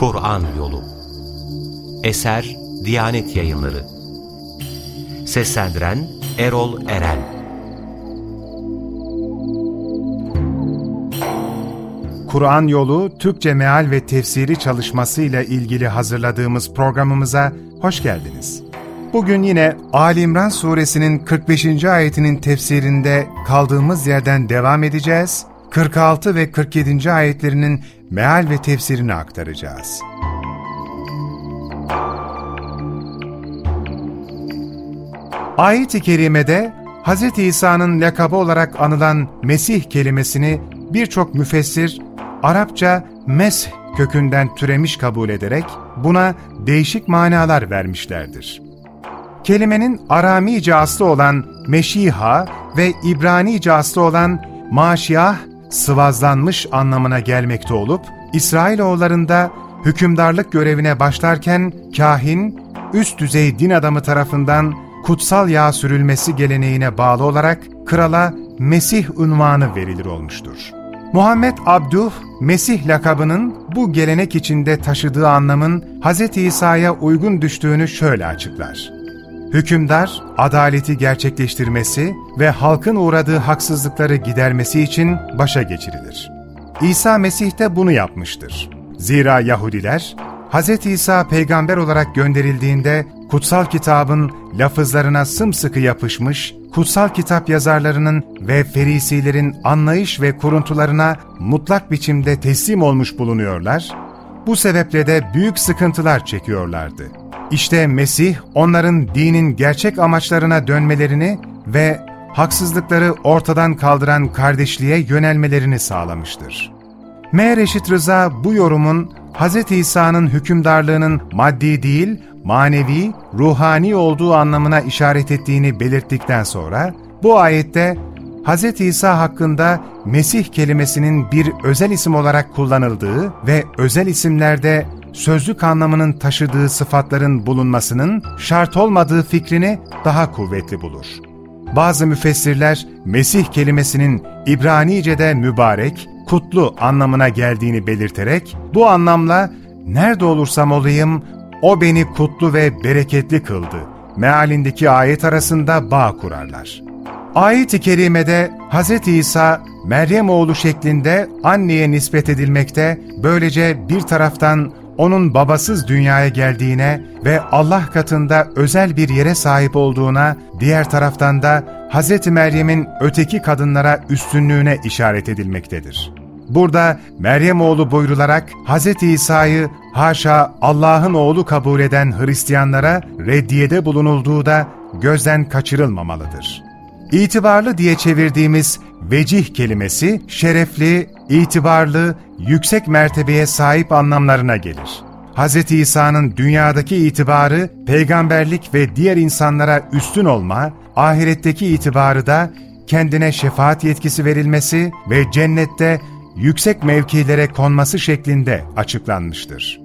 Kur'an Yolu Eser Diyanet Yayınları Seslendiren Erol Eren Kur'an Yolu Türkçe Meal ve Tefsiri çalışması ile ilgili hazırladığımız programımıza hoş geldiniz. Bugün yine Ali İmran suresinin 45. ayetinin tefsirinde kaldığımız yerden devam edeceğiz. 46 ve 47. ayetlerinin meal ve tefsirini aktaracağız. Ayet-i Kerime'de Hz. İsa'nın lakabı olarak anılan Mesih kelimesini birçok müfessir Arapça mes kökünden türemiş kabul ederek buna değişik manalar vermişlerdir. Kelimenin Aramice aslı olan Meşiha ve İbranice aslı olan Maşiyah sıvazlanmış anlamına gelmekte olup, İsrailoğullarında hükümdarlık görevine başlarken kahin, üst düzey din adamı tarafından kutsal yağ sürülmesi geleneğine bağlı olarak krala Mesih unvanı verilir olmuştur. Muhammed Abduh, Mesih lakabının bu gelenek içinde taşıdığı anlamın Hz. İsa'ya uygun düştüğünü şöyle açıklar. Hükümdar, adaleti gerçekleştirmesi ve halkın uğradığı haksızlıkları gidermesi için başa geçirilir. İsa Mesih de bunu yapmıştır. Zira Yahudiler, Hz. İsa peygamber olarak gönderildiğinde kutsal kitabın lafızlarına sımsıkı yapışmış, kutsal kitap yazarlarının ve ferisilerin anlayış ve kuruntularına mutlak biçimde teslim olmuş bulunuyorlar, bu sebeple de büyük sıkıntılar çekiyorlardı. İşte Mesih onların dinin gerçek amaçlarına dönmelerini ve haksızlıkları ortadan kaldıran kardeşliğe yönelmelerini sağlamıştır. Meğer Eşit Rıza bu yorumun Hz. İsa'nın hükümdarlığının maddi değil, manevi, ruhani olduğu anlamına işaret ettiğini belirttikten sonra, bu ayette Hz. İsa hakkında Mesih kelimesinin bir özel isim olarak kullanıldığı ve özel isimlerde sözlük anlamının taşıdığı sıfatların bulunmasının şart olmadığı fikrini daha kuvvetli bulur. Bazı müfessirler Mesih kelimesinin İbranice'de mübarek, kutlu anlamına geldiğini belirterek bu anlamla nerede olursam olayım o beni kutlu ve bereketli kıldı mealindeki ayet arasında bağ kurarlar. Ayet-i Kerime'de Hz. İsa, Meryem oğlu şeklinde anneye nispet edilmekte, böylece bir taraftan onun babasız dünyaya geldiğine ve Allah katında özel bir yere sahip olduğuna, diğer taraftan da Hz. Meryem'in öteki kadınlara üstünlüğüne işaret edilmektedir. Burada Meryem oğlu buyrularak Hz. İsa'yı haşa Allah'ın oğlu kabul eden Hristiyanlara reddiyede bulunulduğu da gözden kaçırılmamalıdır. İtibarlı diye çevirdiğimiz vecih kelimesi şerefli, itibarlı, yüksek mertebeye sahip anlamlarına gelir. Hz. İsa'nın dünyadaki itibarı, peygamberlik ve diğer insanlara üstün olma, ahiretteki itibarı da kendine şefaat yetkisi verilmesi ve cennette yüksek mevkilere konması şeklinde açıklanmıştır.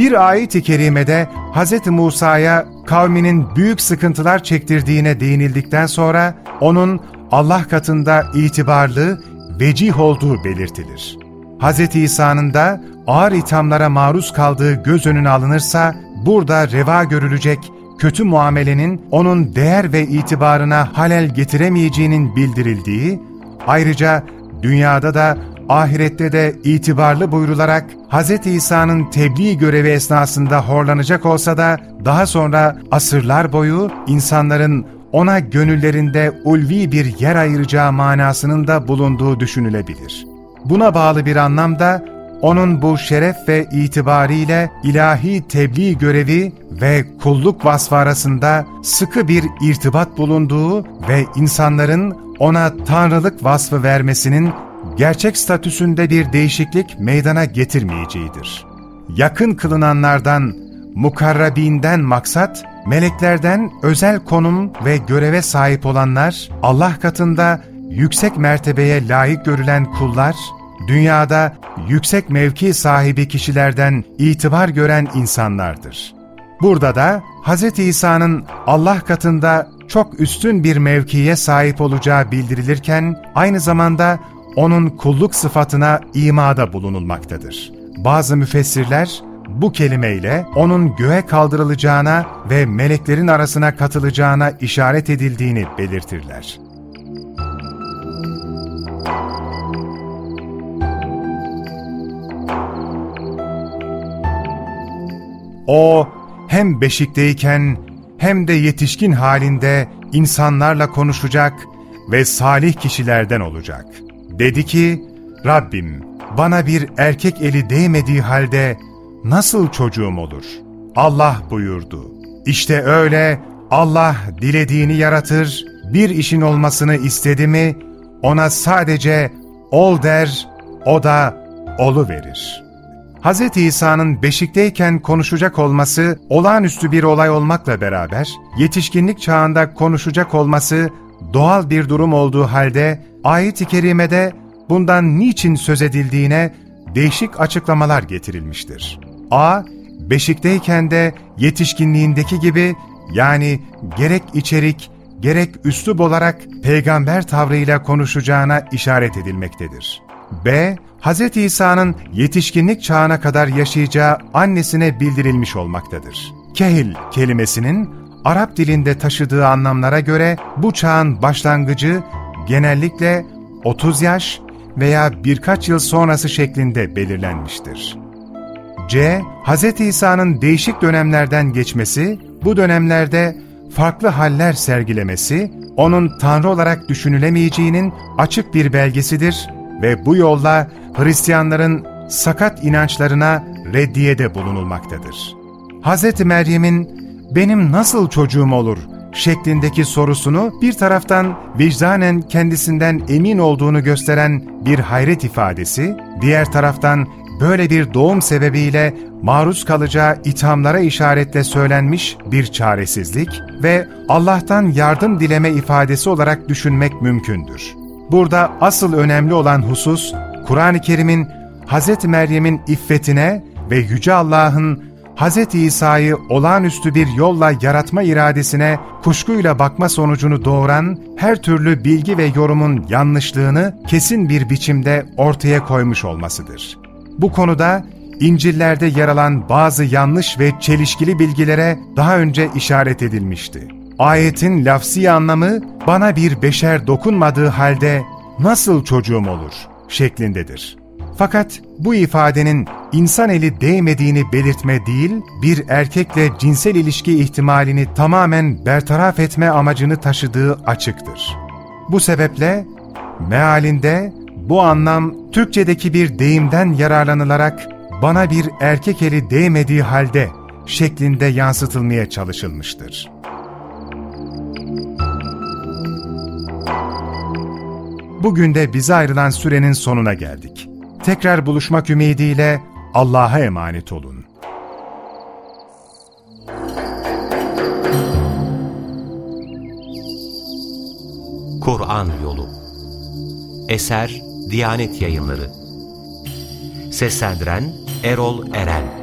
Bir ayet-i kerimede Hz. Musa'ya kavminin büyük sıkıntılar çektirdiğine değinildikten sonra onun Allah katında itibarlı, vecih olduğu belirtilir. Hz. İsa'nın da ağır ithamlara maruz kaldığı göz önüne alınırsa burada reva görülecek kötü muamelenin onun değer ve itibarına halel getiremeyeceğinin bildirildiği, ayrıca dünyada da ahirette de itibarlı buyrularak Hz. İsa'nın tebliğ görevi esnasında horlanacak olsa da daha sonra asırlar boyu insanların ona gönüllerinde ulvi bir yer ayıracağı manasının da bulunduğu düşünülebilir. Buna bağlı bir anlamda onun bu şeref ve itibariyle ilahi tebliğ görevi ve kulluk vasfı arasında sıkı bir irtibat bulunduğu ve insanların ona tanrılık vasfı vermesinin gerçek statüsünde bir değişiklik meydana getirmeyeceğidir. Yakın kılınanlardan, mukarrabinden maksat, meleklerden özel konum ve göreve sahip olanlar, Allah katında yüksek mertebeye layık görülen kullar, dünyada yüksek mevki sahibi kişilerden itibar gören insanlardır. Burada da Hz. İsa'nın Allah katında çok üstün bir mevkiye sahip olacağı bildirilirken, aynı zamanda onun kulluk sıfatına imada bulunulmaktadır. Bazı müfessirler, bu kelimeyle onun göğe kaldırılacağına ve meleklerin arasına katılacağına işaret edildiğini belirtirler. O hem beşikteyken hem de yetişkin halinde insanlarla konuşacak ve salih kişilerden olacak. Dedi ki, Rabbim bana bir erkek eli değmediği halde nasıl çocuğum olur? Allah buyurdu. İşte öyle Allah dilediğini yaratır, bir işin olmasını istedi mi ona sadece ol der, o da olu verir. Hz. İsa'nın beşikteyken konuşacak olması olağanüstü bir olay olmakla beraber, yetişkinlik çağında konuşacak olması doğal bir durum olduğu halde, ayet-i kerimede bundan niçin söz edildiğine değişik açıklamalar getirilmiştir. A. Beşikteyken de yetişkinliğindeki gibi yani gerek içerik gerek üslup olarak peygamber tavrıyla konuşacağına işaret edilmektedir. B. Hz. İsa'nın yetişkinlik çağına kadar yaşayacağı annesine bildirilmiş olmaktadır. Kehil kelimesinin Arap dilinde taşıdığı anlamlara göre bu çağın başlangıcı genellikle 30 yaş veya birkaç yıl sonrası şeklinde belirlenmiştir. C. Hz. İsa'nın değişik dönemlerden geçmesi, bu dönemlerde farklı haller sergilemesi, onun Tanrı olarak düşünülemeyeceğinin açık bir belgesidir ve bu yolla Hristiyanların sakat inançlarına reddiyede bulunulmaktadır. Hz. Meryem'in benim nasıl çocuğum olur şeklindeki sorusunu bir taraftan vicdanen kendisinden emin olduğunu gösteren bir hayret ifadesi, diğer taraftan böyle bir doğum sebebiyle maruz kalacağı ithamlara işaretle söylenmiş bir çaresizlik ve Allah'tan yardım dileme ifadesi olarak düşünmek mümkündür. Burada asıl önemli olan husus, Kur'an-ı Kerim'in Hz. Meryem'in iffetine ve Yüce Allah'ın Hz. İsa'yı olağanüstü bir yolla yaratma iradesine kuşkuyla bakma sonucunu doğuran her türlü bilgi ve yorumun yanlışlığını kesin bir biçimde ortaya koymuş olmasıdır. Bu konuda İncil'lerde yer alan bazı yanlış ve çelişkili bilgilere daha önce işaret edilmişti. Ayetin lafsi anlamı bana bir beşer dokunmadığı halde nasıl çocuğum olur şeklindedir. Fakat bu ifadenin insan eli değmediğini belirtme değil, bir erkekle cinsel ilişki ihtimalini tamamen bertaraf etme amacını taşıdığı açıktır. Bu sebeple mealinde bu anlam Türkçedeki bir deyimden yararlanılarak bana bir erkek eli değmediği halde şeklinde yansıtılmaya çalışılmıştır. Bugün de bize ayrılan sürenin sonuna geldik. Tekrar buluşmak ümidiyle Allah'a emanet olun. Kur'an Yolu Eser Diyanet Yayınları Seslendiren Erol Eren